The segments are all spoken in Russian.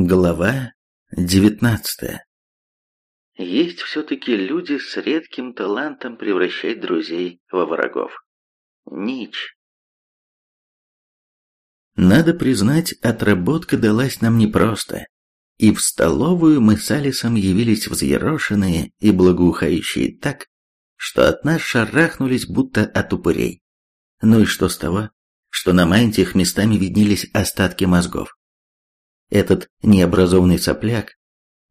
Глава девятнадцатая Есть все-таки люди с редким талантом превращать друзей во врагов. Нич. Надо признать, отработка далась нам непросто. И в столовую мы с Алисом явились взъерошенные и благоухающие так, что от нас шарахнулись будто от упырей. Ну и что с того, что на мантиях местами виднелись остатки мозгов? Этот необразованный сопляк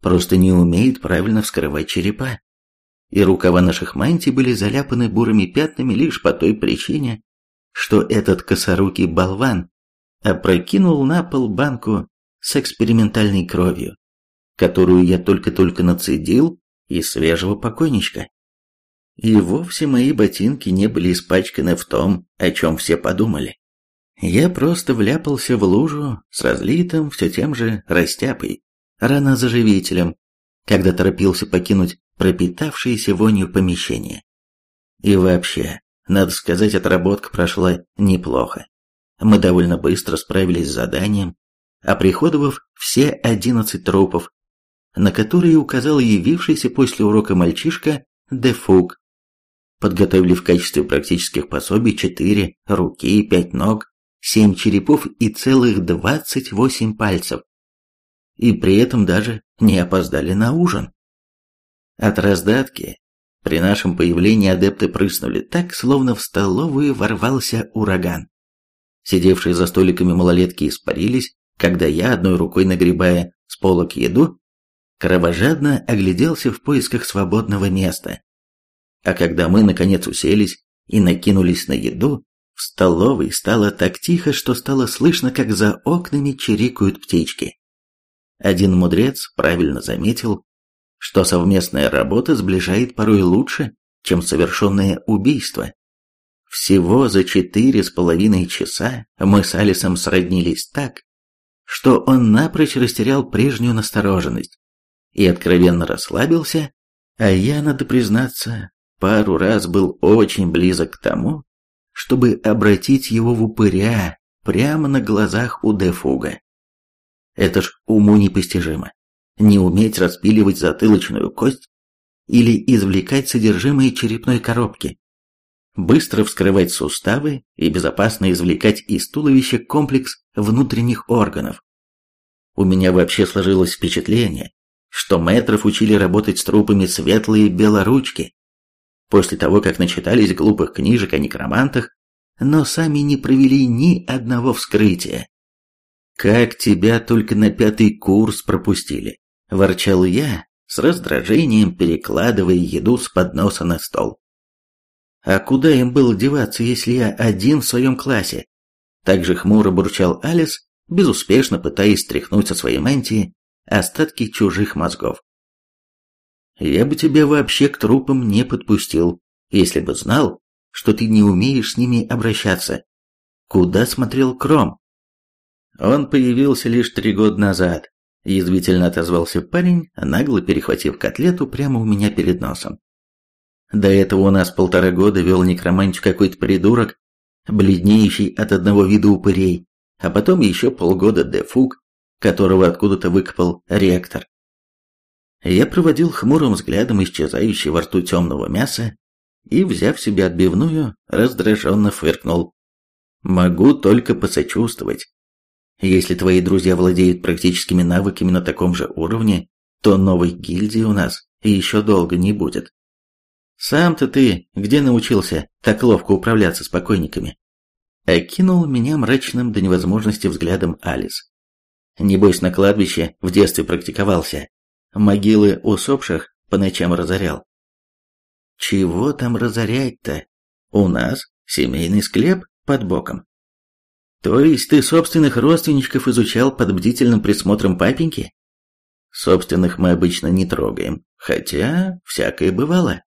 просто не умеет правильно вскрывать черепа. И рукава наших мантий были заляпаны бурыми пятнами лишь по той причине, что этот косорукий болван опрокинул на пол банку с экспериментальной кровью, которую я только-только нацедил из свежего покойничка. И вовсе мои ботинки не были испачканы в том, о чем все подумали. Я просто вляпался в лужу с разлитым все тем же растяпой, ранозаживителем, когда торопился покинуть пропитавшееся вонью помещение. И вообще, надо сказать, отработка прошла неплохо. Мы довольно быстро справились с заданием, оприходовав все одиннадцать трупов, на которые указал явившийся после урока мальчишка Дефук. Подготовили в качестве практических пособий четыре руки, пять ног, семь черепов и целых двадцать восемь пальцев. И при этом даже не опоздали на ужин. От раздатки при нашем появлении адепты прыснули так, словно в столовую ворвался ураган. Сидевшие за столиками малолетки испарились, когда я, одной рукой нагребая с полок еду, кровожадно огляделся в поисках свободного места. А когда мы, наконец, уселись и накинулись на еду, в столовой стало так тихо, что стало слышно, как за окнами чирикают птички. Один мудрец правильно заметил, что совместная работа сближает порой лучше, чем совершенное убийство. Всего за четыре с половиной часа мы с Алисом сроднились так, что он напрочь растерял прежнюю настороженность и откровенно расслабился, а я, надо признаться, пару раз был очень близок к тому, чтобы обратить его в упыря прямо на глазах у Дефуга. Это ж уму непостижимо. Не уметь распиливать затылочную кость или извлекать содержимое черепной коробки. Быстро вскрывать суставы и безопасно извлекать из туловища комплекс внутренних органов. У меня вообще сложилось впечатление, что мэтров учили работать с трупами светлые белоручки, после того, как начитались глупых книжек о некромантах, но сами не провели ни одного вскрытия. «Как тебя только на пятый курс пропустили!» – ворчал я, с раздражением перекладывая еду с подноса на стол. «А куда им было деваться, если я один в своем классе?» Также хмуро бурчал Алис, безуспешно пытаясь стряхнуть со своей мантии остатки чужих мозгов. Я бы тебя вообще к трупам не подпустил, если бы знал, что ты не умеешь с ними обращаться. Куда смотрел Кром? Он появился лишь три года назад, язвительно отозвался парень, нагло перехватив котлету прямо у меня перед носом. До этого у нас полтора года вел некромантию какой-то придурок, бледнеющий от одного вида упырей, а потом еще полгода дефук, которого откуда-то выкопал ректор. Я проводил хмурым взглядом исчезающий во рту темного мяса и, взяв себе отбивную, раздраженно фыркнул. «Могу только посочувствовать. Если твои друзья владеют практическими навыками на таком же уровне, то новой гильдии у нас еще долго не будет. Сам-то ты где научился так ловко управляться с покойниками?» Окинул меня мрачным до невозможности взглядом Алис. Небось, на кладбище в детстве практиковался, могилы усопших по ночам разорял. Чего там разорять-то? У нас семейный склеп под боком. То есть ты собственных родственничков изучал под бдительным присмотром папеньки? Собственных мы обычно не трогаем, хотя всякое бывало.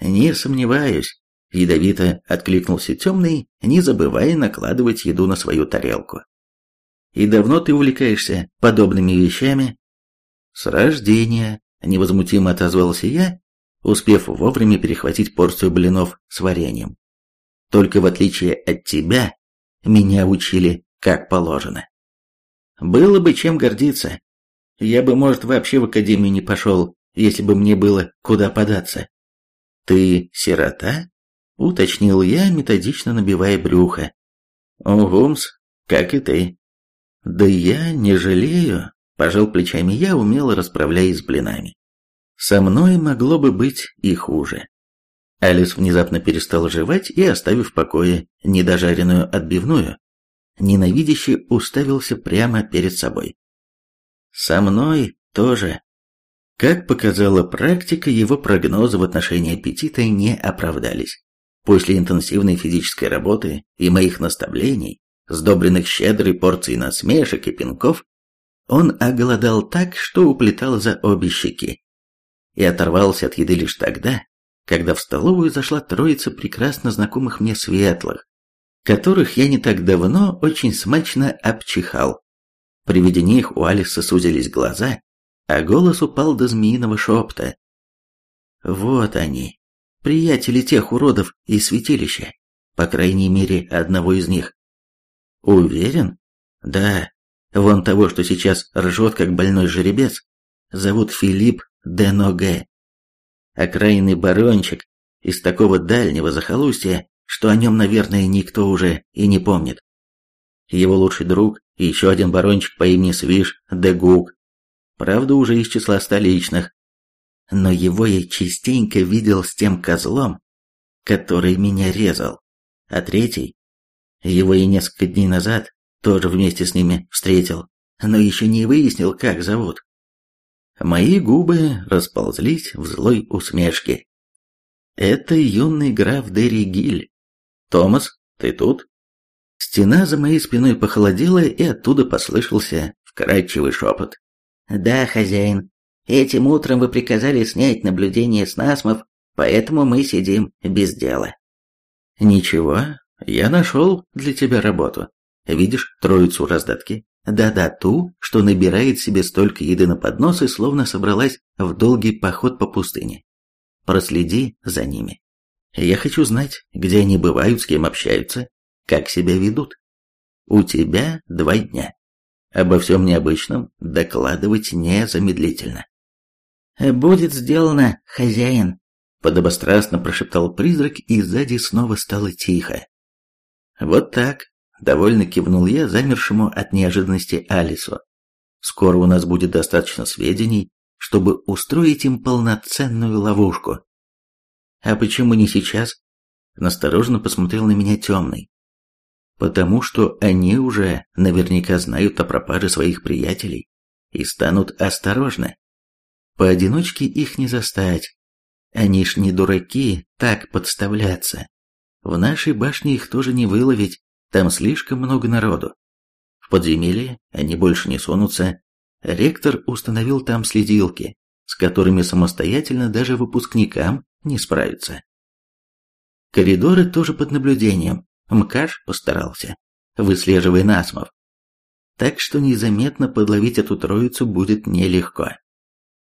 Не сомневаюсь, ядовито откликнулся темный, не забывая накладывать еду на свою тарелку. И давно ты увлекаешься подобными вещами? «С рождения», — невозмутимо отозвался я, успев вовремя перехватить порцию блинов с вареньем. «Только в отличие от тебя, меня учили как положено». «Было бы чем гордиться», Я бы, может, вообще в академию не пошел, если бы мне было куда податься. Ты сирота? Уточнил я, методично набивая брюхо. Угумс, как и ты. Да я не жалею, пожал плечами я, умело расправляясь с блинами. Со мной могло бы быть и хуже. Алис внезапно перестал жевать и, оставив в покое недожаренную отбивную, ненавидяще уставился прямо перед собой. Со мной тоже. Как показала практика, его прогнозы в отношении аппетита не оправдались. После интенсивной физической работы и моих наставлений, сдобренных щедрой порцией насмешек и пинков, он оголодал так, что уплетал за обе щеки. И оторвался от еды лишь тогда, когда в столовую зашла троица прекрасно знакомых мне светлых, которых я не так давно очень смачно обчихал. При виде них у Алиса сузились глаза, а голос упал до змеиного шепта. Вот они, приятели тех уродов из святилища, по крайней мере, одного из них. Уверен? Да, вон того, что сейчас ржет, как больной жеребец, зовут Филипп Деноге. Окраинный барончик из такого дальнего захолустья, что о нем, наверное, никто уже и не помнит. Его лучший друг и еще один барончик по имени Свиш Дегук. Правда, уже из числа столичных. Но его я частенько видел с тем козлом, который меня резал. А третий, его и несколько дней назад тоже вместе с ними встретил, но еще не выяснил, как зовут. Мои губы расползлись в злой усмешке. Это юный граф Дерри Гиль. Томас, ты тут? Стена за моей спиной похолодела, и оттуда послышался вкрадчивый шепот. «Да, хозяин, этим утром вы приказали снять наблюдение с насмов, поэтому мы сидим без дела». «Ничего, я нашел для тебя работу. Видишь троицу раздатки? Да-да, ту, что набирает себе столько еды на поднос и словно собралась в долгий поход по пустыне. Проследи за ними. Я хочу знать, где они бывают, с кем общаются, как себя ведут. У тебя два дня. Обо всем необычном докладывать незамедлительно. «Будет сделано, хозяин», — подобострастно прошептал призрак, и сзади снова стало тихо. «Вот так», — довольно кивнул я замершему от неожиданности Алису. «Скоро у нас будет достаточно сведений, чтобы устроить им полноценную ловушку». «А почему не сейчас?» — настороженно посмотрел на меня темный потому что они уже наверняка знают о пропаже своих приятелей и станут осторожны. Поодиночке их не застать. Они ж не дураки так подставляться. В нашей башне их тоже не выловить, там слишком много народу. В подземелье они больше не сунутся. Ректор установил там следилки, с которыми самостоятельно даже выпускникам не справиться. Коридоры тоже под наблюдением, Мкаш постарался, выслеживая насмов. Так что незаметно подловить эту троицу будет нелегко.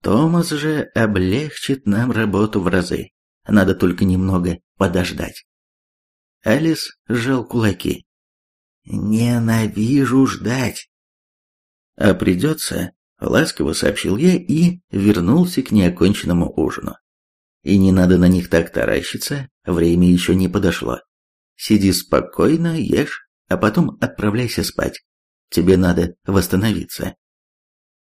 Томас же облегчит нам работу в разы. Надо только немного подождать. Алис сжал кулаки. «Ненавижу ждать!» «А придется», — ласково сообщил я и вернулся к неоконченному ужину. «И не надо на них так таращиться, время еще не подошло. Сиди спокойно, ешь, а потом отправляйся спать. Тебе надо восстановиться.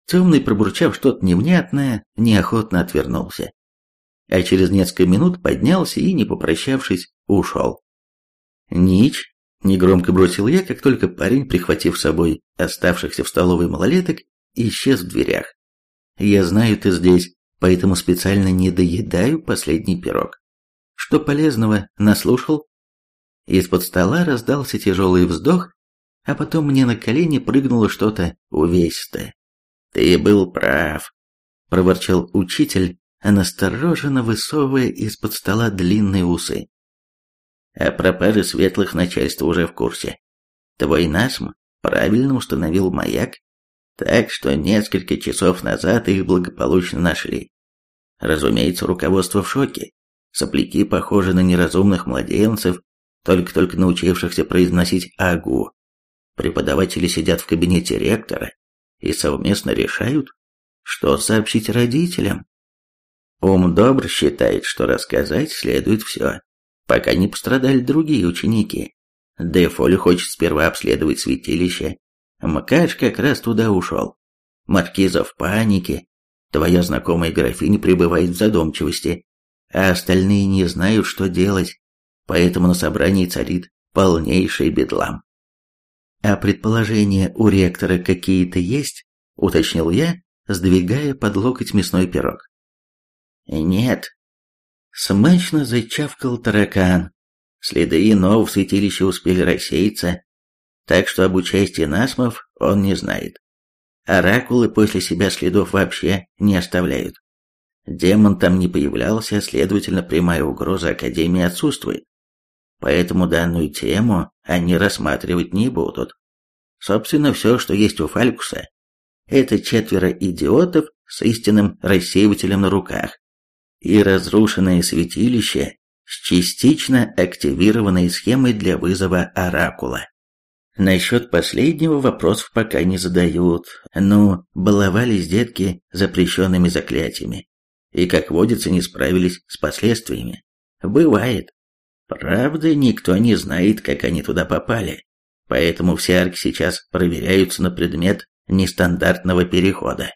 Темный, пробурчав что-то невнятное, неохотно отвернулся. А через несколько минут поднялся и, не попрощавшись, ушел. «Нич», — негромко бросил я, как только парень, прихватив с собой оставшихся в столовой малолеток, исчез в дверях. «Я знаю, ты здесь, поэтому специально не доедаю последний пирог. Что полезного наслушал?» Из-под стола раздался тяжелый вздох, а потом мне на колени прыгнуло что-то увесистое. «Ты был прав», — проворчал учитель, настороженно высовывая из-под стола длинные усы. «О пропаже светлых начальства уже в курсе. Твой насм правильно установил маяк, так что несколько часов назад их благополучно нашли. Разумеется, руководство в шоке. Сопляки похожи на неразумных младенцев, только-только научившихся произносить «агу». Преподаватели сидят в кабинете ректора и совместно решают, Что сообщить родителям? Ум добр считает, что рассказать следует все, пока не пострадали другие ученики. Дефоль хочет сперва обследовать святилище. Мкач как раз туда ушел. Маркиза в панике. Твоя знакомая графиня пребывает в задумчивости, а остальные не знают, что делать. Поэтому на собрании царит полнейший бедлам. А предположения у ректора какие-то есть? Уточнил я, сдвигая под локоть мясной пирог. Нет. Смачно зачавкал таракан. Следы иного в святилище успели рассеяться, так что об участии насмов он не знает. Оракулы после себя следов вообще не оставляют. Демон там не появлялся, следовательно, прямая угроза Академии отсутствует. Поэтому данную тему они рассматривать не будут. Собственно, все, что есть у Фалькуса, это четверо идиотов с истинным рассеивателем на руках и разрушенное святилище с частично активированной схемой для вызова Оракула. Насчет последнего вопросов пока не задают. Ну, баловались детки запрещенными заклятиями. И, как водится, не справились с последствиями. Бывает. Правда, никто не знает, как они туда попали. Поэтому все арки сейчас проверяются на предмет нестандартного перехода.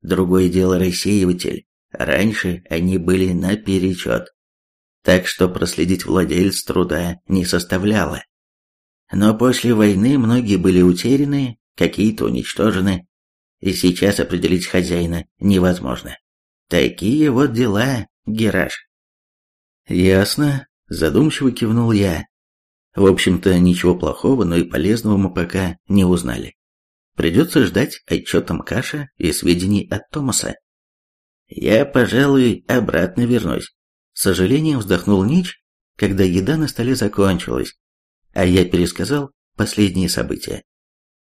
Другое дело рассеиватель. Раньше они были наперечет. Так что проследить владелец труда не составляло. Но после войны многие были утеряны, какие-то уничтожены, и сейчас определить хозяина невозможно. Такие вот дела, Гераш. Ясно, Задумчиво кивнул я. В общем-то, ничего плохого, но и полезного мы пока не узнали. Придется ждать отчета Мкаша и сведений от Томаса. Я, пожалуй, обратно вернусь. С сожалением вздохнул Нич, когда еда на столе закончилась, а я пересказал последние события.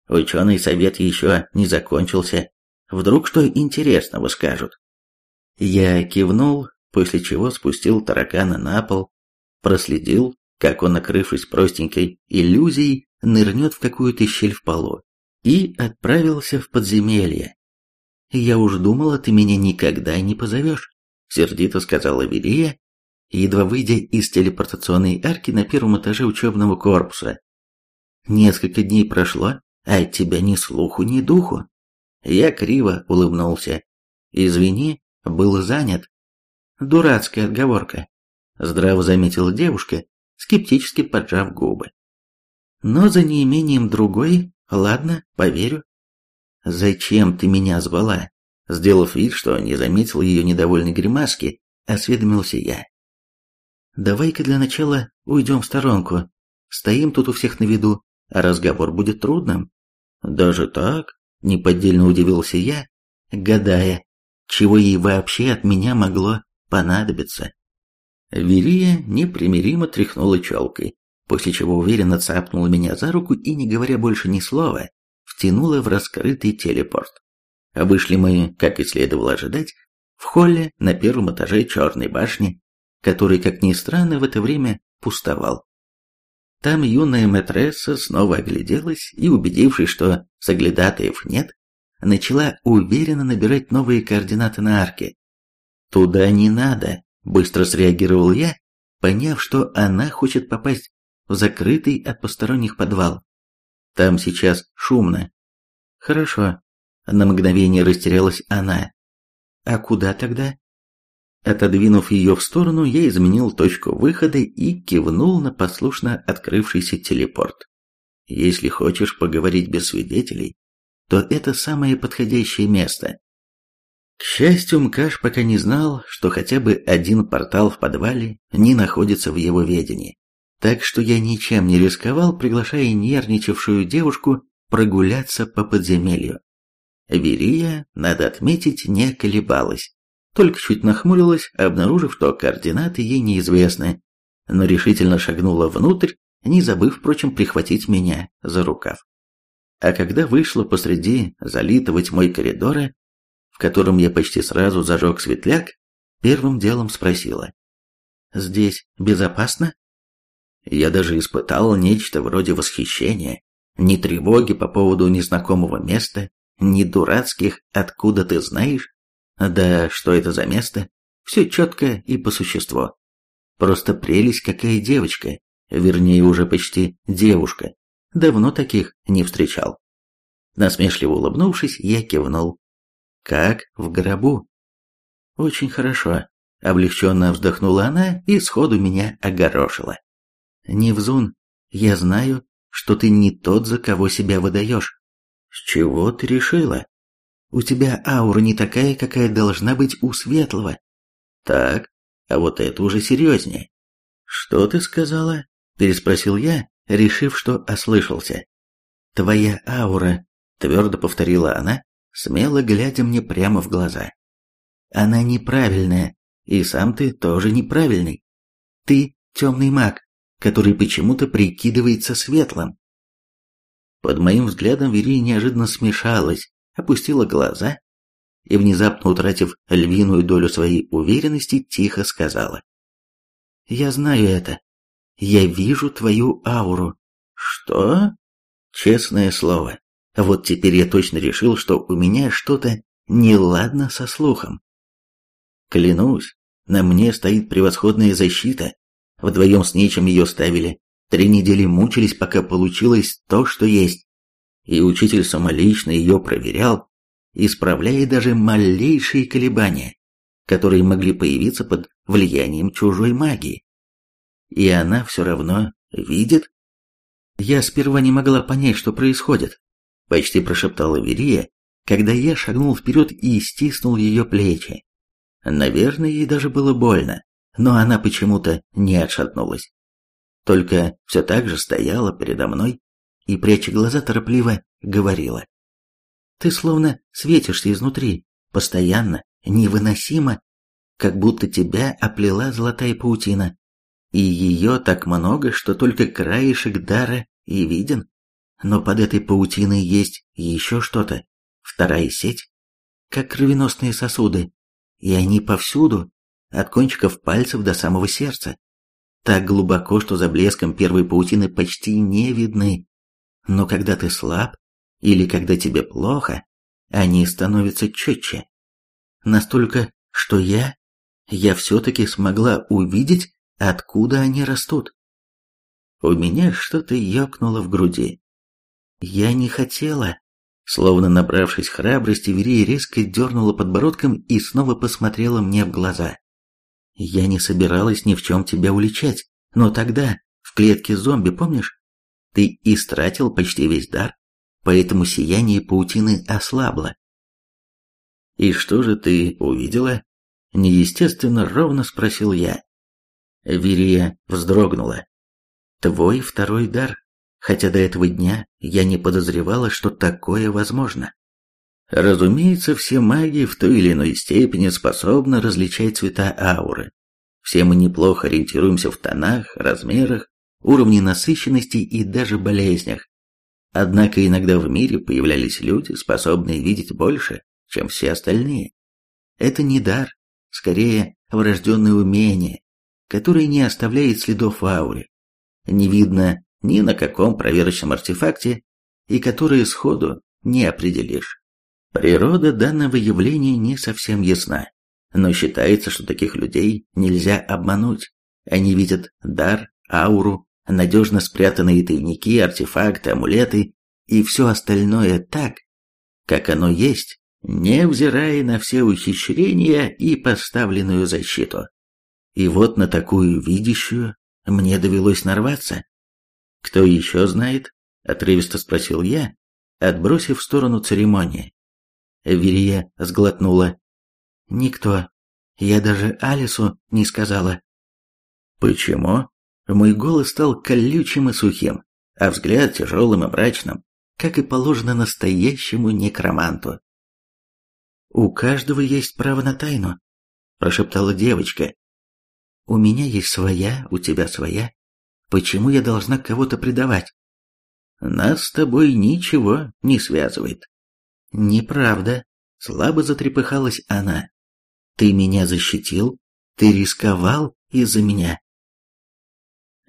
Ученый совет еще не закончился. Вдруг что интересного скажут. Я кивнул, после чего спустил таракана на пол проследил, как он, накрывшись простенькой иллюзией, нырнет в какую-то щель в полу, и отправился в подземелье. «Я уж думала, ты меня никогда не позовешь», — сердито сказала Верия, едва выйдя из телепортационной арки на первом этаже учебного корпуса. «Несколько дней прошло, а от тебя ни слуху, ни духу». Я криво улыбнулся. «Извини, был занят». Дурацкая отговорка здраво заметила девушка, скептически поджав губы. Но за неимением другой, ладно, поверю. Зачем ты меня звала? Сделав вид, что не заметил ее недовольной гримаски, осведомился я. Давай-ка для начала уйдем в сторонку. Стоим тут у всех на виду, а разговор будет трудным. Даже так? Неподдельно удивился я, гадая, чего ей вообще от меня могло понадобиться. Верия непримиримо тряхнула челкой, после чего уверенно цапнула меня за руку и, не говоря больше ни слова, втянула в раскрытый телепорт. Вышли мы, как и следовало ожидать, в холле на первом этаже черной башни, который, как ни странно, в это время пустовал. Там юная матресса снова огляделась и, убедившись, что соглядатаев нет, начала уверенно набирать новые координаты на арке. «Туда не надо», Быстро среагировал я, поняв, что она хочет попасть в закрытый от посторонних подвал. Там сейчас шумно. Хорошо. На мгновение растерялась она. А куда тогда? Отодвинув ее в сторону, я изменил точку выхода и кивнул на послушно открывшийся телепорт. Если хочешь поговорить без свидетелей, то это самое подходящее место. К счастью, Мкаш пока не знал, что хотя бы один портал в подвале не находится в его ведении. Так что я ничем не рисковал, приглашая нервничавшую девушку прогуляться по подземелью. Верия, надо отметить, не колебалась. Только чуть нахмурилась, обнаружив, что координаты ей неизвестны, но решительно шагнула внутрь, не забыв, впрочем, прихватить меня за рукав. А когда вышла посреди залитого тьмой коридора, в котором я почти сразу зажег светляк, первым делом спросила. «Здесь безопасно?» Я даже испытал нечто вроде восхищения, ни тревоги по поводу незнакомого места, ни дурацких «откуда ты знаешь?» Да что это за место? Все четко и по существу. Просто прелесть какая девочка, вернее уже почти девушка. Давно таких не встречал. Насмешливо улыбнувшись, я кивнул. Как в гробу. Очень хорошо. Облегченно вздохнула она и сходу меня огорошила. Невзун, я знаю, что ты не тот, за кого себя выдаешь. С чего ты решила? У тебя аура не такая, какая должна быть у светлого. Так, а вот это уже серьезнее. Что ты сказала? Переспросил я, решив, что ослышался. Твоя аура, твердо повторила она, смело глядя мне прямо в глаза. Она неправильная, и сам ты тоже неправильный. Ты темный маг, который почему-то прикидывается светлым. Под моим взглядом Вери неожиданно смешалась, опустила глаза и, внезапно утратив львиную долю своей уверенности, тихо сказала. «Я знаю это. Я вижу твою ауру». «Что?» «Честное слово. Вот теперь я точно решил, что у меня что-то неладно со слухом. Клянусь, на мне стоит превосходная защита. Вдвоем с нечем ее ставили. Три недели мучились, пока получилось то, что есть. И учитель самолично ее проверял, исправляя даже малейшие колебания, которые могли появиться под влиянием чужой магии. И она все равно видит. Я сперва не могла понять, что происходит, почти прошептала Верия, когда я шагнул вперед и стиснул ее плечи. Наверное, ей даже было больно, но она почему-то не отшатнулась. Только все так же стояла передо мной и, пряча глаза, торопливо говорила. «Ты словно светишься изнутри, постоянно, невыносимо, как будто тебя оплела золотая паутина, и ее так много, что только краешек дара и виден. Но под этой паутиной есть еще что-то, вторая сеть, как кровеносные сосуды, и они повсюду, от кончиков пальцев до самого сердца. Так глубоко, что за блеском первой паутины почти не видны. Но когда ты слаб, или когда тебе плохо, они становятся четче. Настолько, что я, я все-таки смогла увидеть, откуда они растут. У меня что-то ёкнуло в груди. Я не хотела, Словно набравшись храбрости, Верия резко дернула подбородком и снова посмотрела мне в глаза. «Я не собиралась ни в чем тебя уличать, но тогда, в клетке зомби, помнишь? Ты истратил почти весь дар, поэтому сияние паутины ослабло». «И что же ты увидела?» Неестественно ровно спросил я. Вирия вздрогнула. «Твой второй дар», хотя до этого дня я не подозревала, что такое возможно. Разумеется, все маги в той или иной степени способны различать цвета ауры. Все мы неплохо ориентируемся в тонах, размерах, уровне насыщенности и даже болезнях. Однако иногда в мире появлялись люди, способные видеть больше, чем все остальные. Это не дар, скорее врожденное умение, которое не оставляет следов в ауре. Не видно ни на каком проверочном артефакте, и которые сходу не определишь. Природа данного явления не совсем ясна, но считается, что таких людей нельзя обмануть. Они видят дар, ауру, надежно спрятанные тайники, артефакты, амулеты и все остальное так, как оно есть, невзирая на все ухищрения и поставленную защиту. И вот на такую видящую мне довелось нарваться. «Кто еще знает?» – отрывисто спросил я, отбросив в сторону церемонии. Верия сглотнула. «Никто. Я даже Алису не сказала». «Почему?» Мой голос стал колючим и сухим, а взгляд тяжелым и мрачным, как и положено настоящему некроманту. «У каждого есть право на тайну», – прошептала девочка. «У меня есть своя, у тебя своя, Почему я должна кого-то предавать? Нас с тобой ничего не связывает. Неправда. Слабо затрепыхалась она. Ты меня защитил? Ты рисковал из-за меня?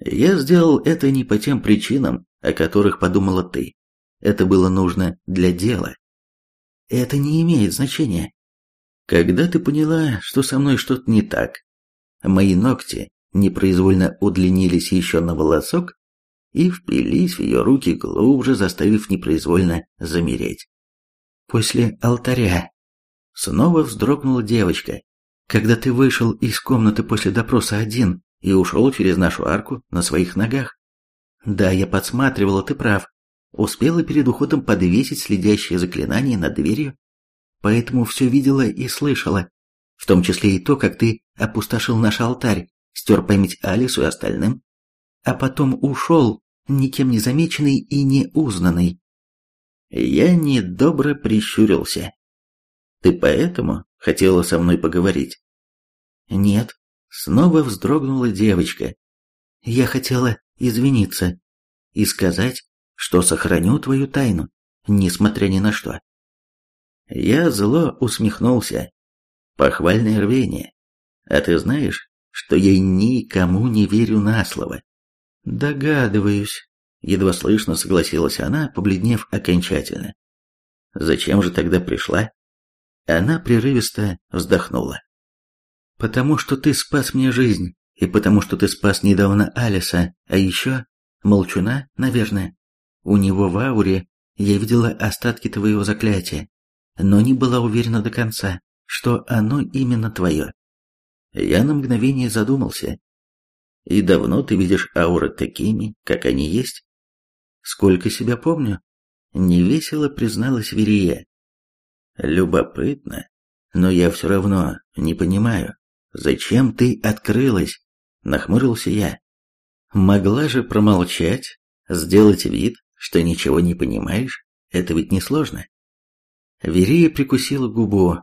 Я сделал это не по тем причинам, о которых подумала ты. Это было нужно для дела. это не имеет значения. Когда ты поняла, что со мной что-то не так, мои ногти непроизвольно удлинились еще на волосок и впились в ее руки глубже, заставив непроизвольно замереть. После алтаря снова вздрогнула девочка, когда ты вышел из комнаты после допроса один и ушел через нашу арку на своих ногах. Да, я подсматривала, ты прав. Успела перед уходом подвесить следящее заклинание над дверью, поэтому все видела и слышала, в том числе и то, как ты опустошил наш алтарь, стер память Алису и остальным, а потом ушел, никем не замеченный и не узнанный. Я недобро прищурился. Ты поэтому хотела со мной поговорить? Нет, снова вздрогнула девочка. Я хотела извиниться и сказать, что сохраню твою тайну, несмотря ни на что. Я зло усмехнулся. Похвальное рвение. А ты знаешь, что я никому не верю на слово. Догадываюсь, едва слышно согласилась она, побледнев окончательно. Зачем же тогда пришла? Она прерывисто вздохнула. Потому что ты спас мне жизнь, и потому что ты спас недавно Алиса, а еще Молчуна, наверное. У него в ауре я видела остатки твоего заклятия, но не была уверена до конца, что оно именно твое. Я на мгновение задумался. И давно ты видишь ауры такими, как они есть? Сколько себя помню? Невесело призналась Верия. Любопытно, но я все равно не понимаю, зачем ты открылась? Нахмурился я. Могла же промолчать, сделать вид, что ничего не понимаешь, это ведь несложно. Верия прикусила губу.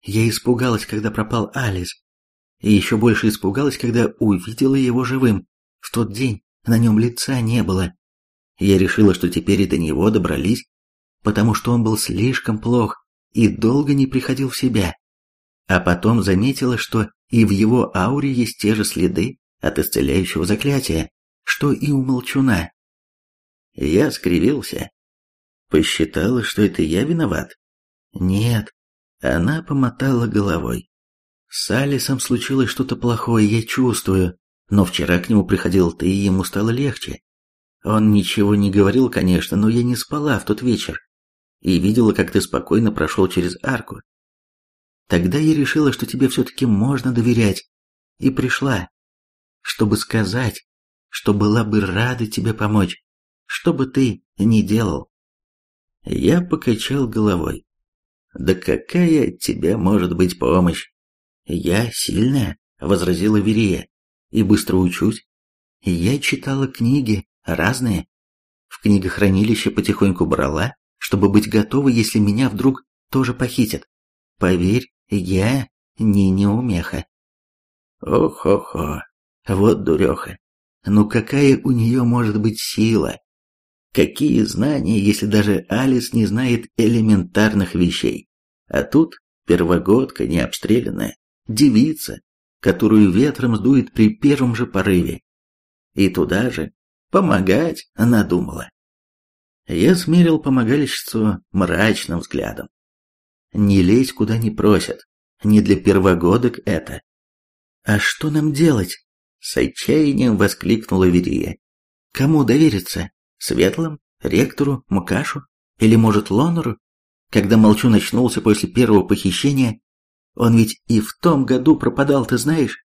Я испугалась, когда пропал Алис, и еще больше испугалась, когда увидела его живым. В тот день на нем лица не было. Я решила, что теперь и до него добрались, потому что он был слишком плох и долго не приходил в себя. А потом заметила, что и в его ауре есть те же следы от исцеляющего заклятия, что и у молчуна. Я скривился. Посчитала, что это я виноват. Нет, она помотала головой. С Алисом случилось что-то плохое, я чувствую, но вчера к нему приходил ты, и ему стало легче. Он ничего не говорил, конечно, но я не спала в тот вечер и видела, как ты спокойно прошел через арку. Тогда я решила, что тебе все-таки можно доверять, и пришла, чтобы сказать, что была бы рада тебе помочь, что бы ты ни делал. Я покачал головой. Да какая от тебя может быть помощь? «Я сильная», — возразила Верия, — «и быстро учусь. Я читала книги, разные. В книгохранилище потихоньку брала, чтобы быть готовой, если меня вдруг тоже похитят. Поверь, я не неумеха». «Ох-хо-хо, вот дуреха. Ну какая у нее может быть сила? Какие знания, если даже Алис не знает элементарных вещей? А тут первогодка необстрелянная девица, которую ветром сдует при первом же порыве. И туда же помогать она думала. Я смерил помогальщицу мрачным взглядом. Не лезь куда не просят, не для первогодок это. А что нам делать? С отчаянием воскликнула Верия. Кому довериться? Светлым? Ректору? Мукашу? Или, может, Лонору? Когда Молчу начнулся после первого похищения, он ведь и в том году пропадал, ты знаешь?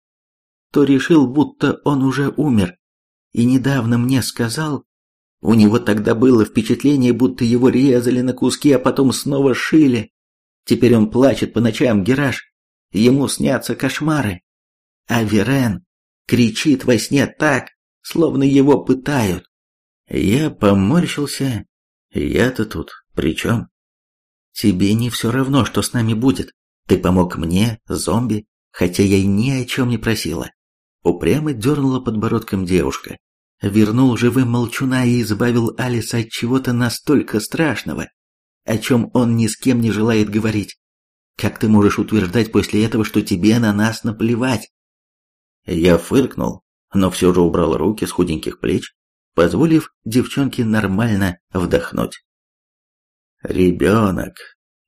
То решил, будто он уже умер. И недавно мне сказал... У него тогда было впечатление, будто его резали на куски, а потом снова шили. Теперь он плачет по ночам, Гераш. Ему снятся кошмары. А Верен кричит во сне так, словно его пытают. Я поморщился. Я-то тут при чем? Тебе не все равно, что с нами будет. Ты помог мне, зомби, хотя я и ни о чем не просила. Упрямо дернула подбородком девушка. Вернул живым молчуна и избавил Алиса от чего-то настолько страшного, о чем он ни с кем не желает говорить. Как ты можешь утверждать после этого, что тебе на нас наплевать? Я фыркнул, но все же убрал руки с худеньких плеч, позволив девчонке нормально вдохнуть. Ребенок,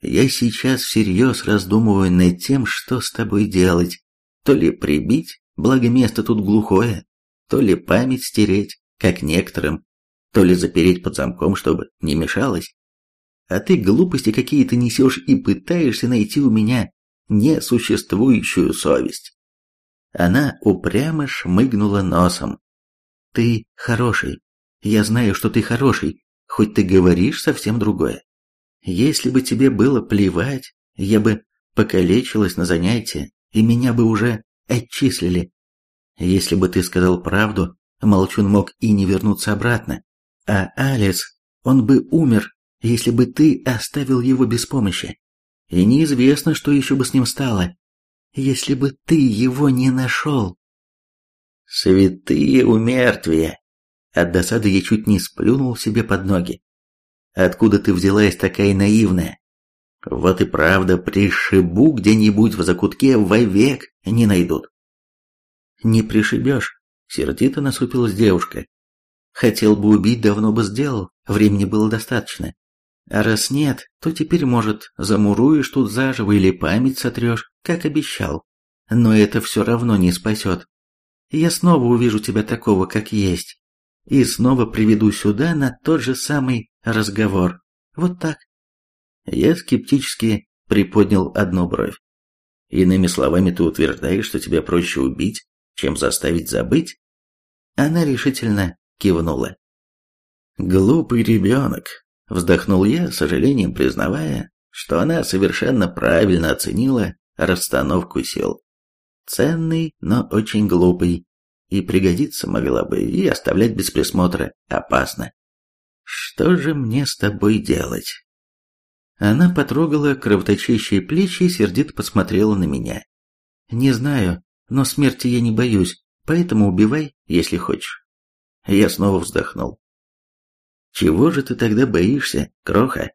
я сейчас всерьез раздумываю над тем, что с тобой делать. То ли прибить, благо место тут глухое, то ли память стереть, как некоторым, то ли запереть под замком, чтобы не мешалось. А ты глупости какие-то несешь и пытаешься найти у меня несуществующую совесть. Она упрямо шмыгнула носом. Ты хороший. Я знаю, что ты хороший, хоть ты говоришь совсем другое. Если бы тебе было плевать, я бы покалечилась на занятия, и меня бы уже отчислили. Если бы ты сказал правду, Молчун мог и не вернуться обратно. А Алис, он бы умер, если бы ты оставил его без помощи. И неизвестно, что еще бы с ним стало, если бы ты его не нашел. Святые умертвия! От досады я чуть не сплюнул себе под ноги. Откуда ты взялась такая наивная? Вот и правда, пришибу где-нибудь в закутке вовек не найдут. Не пришибешь, сердито насупилась девушка. Хотел бы убить, давно бы сделал, времени было достаточно. А раз нет, то теперь, может, замуруешь тут заживо или память сотрешь, как обещал. Но это все равно не спасет. Я снова увижу тебя такого, как есть. И снова приведу сюда на тот же самый разговор. Вот так. Я скептически приподнял одну бровь. Иными словами, ты утверждаешь, что тебя проще убить, чем заставить забыть? Она решительно кивнула. Глупый ребенок, Вздохнул я, с сожалением признавая, что она совершенно правильно оценила расстановку сил. Ценный, но очень глупый, и пригодиться могла бы, и оставлять без присмотра опасно. Что же мне с тобой делать? Она потрогала кровоточащие плечи и сердито посмотрела на меня. Не знаю, но смерти я не боюсь, поэтому убивай, если хочешь. Я снова вздохнул. Чего же ты тогда боишься, кроха?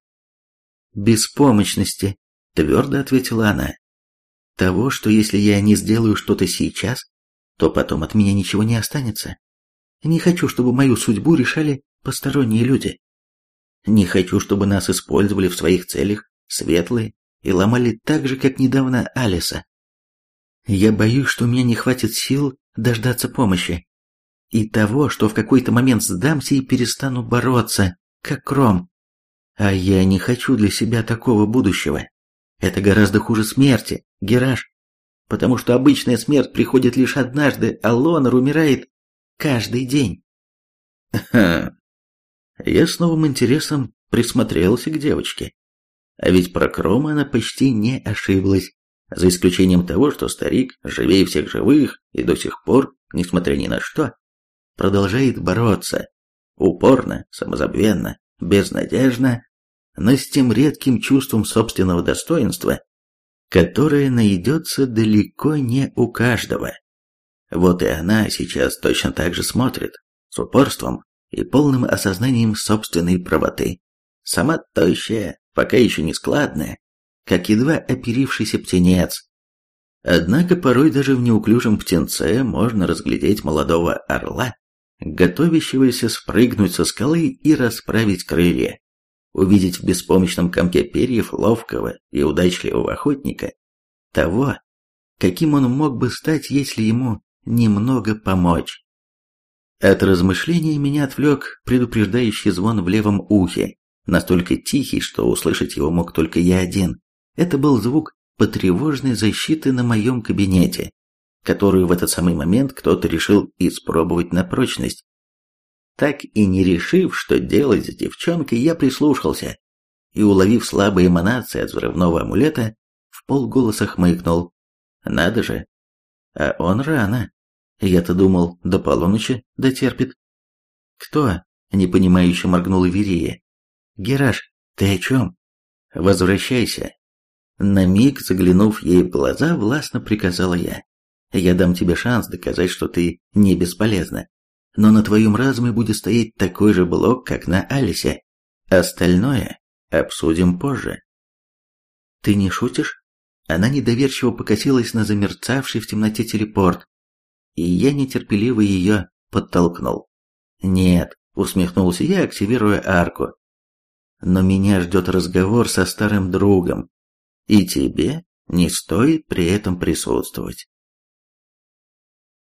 Беспомощности, твердо ответила она. Того, что если я не сделаю что-то сейчас, то потом от меня ничего не останется. Не хочу, чтобы мою судьбу решали посторонние люди. Не хочу, чтобы нас использовали в своих целях светлые и ломали так же, как недавно Алиса. Я боюсь, что у меня не хватит сил дождаться помощи и того, что в какой-то момент сдамся и перестану бороться, как Кром. А я не хочу для себя такого будущего. Это гораздо хуже смерти, Гераш. Потому что обычная смерть приходит лишь однажды, а Лонар умирает каждый день. Ха. Я с новым интересом присмотрелся к девочке. А ведь про Крома она почти не ошиблась, за исключением того, что старик живее всех живых и до сих пор, несмотря ни на что, продолжает бороться, упорно, самозабвенно, безнадежно, но с тем редким чувством собственного достоинства, которое найдется далеко не у каждого. Вот и она сейчас точно так же смотрит, с упорством и полным осознанием собственной правоты. Сама тощая, пока еще не складная, как едва оперившийся птенец. Однако порой даже в неуклюжем птенце можно разглядеть молодого орла, готовящегося спрыгнуть со скалы и расправить крылья. Увидеть в беспомощном комке перьев ловкого и удачливого охотника, того, каким он мог бы стать, если ему немного помочь. От размышления меня отвлек предупреждающий звон в левом ухе, настолько тихий, что услышать его мог только я один. Это был звук потревожной защиты на моем кабинете которую в этот самый момент кто-то решил испробовать на прочность. Так и не решив, что делать с девчонкой, я прислушался и, уловив слабые эманации от взрывного амулета, в полголоса хмыкнул. Надо же. А он рано. Я-то думал, до полуночи дотерпит. Кто? Непонимающе моргнула Верия. Гераш, ты о чем? Возвращайся. На миг, заглянув ей в глаза, властно приказала я. Я дам тебе шанс доказать, что ты не бесполезна. Но на твоем разуме будет стоять такой же блок, как на Алисе. Остальное обсудим позже. Ты не шутишь? Она недоверчиво покосилась на замерцавший в темноте телепорт, и я нетерпеливо ее подтолкнул. Нет, усмехнулся я, активируя арку. но меня ждет разговор со старым другом, и тебе не стоит при этом присутствовать.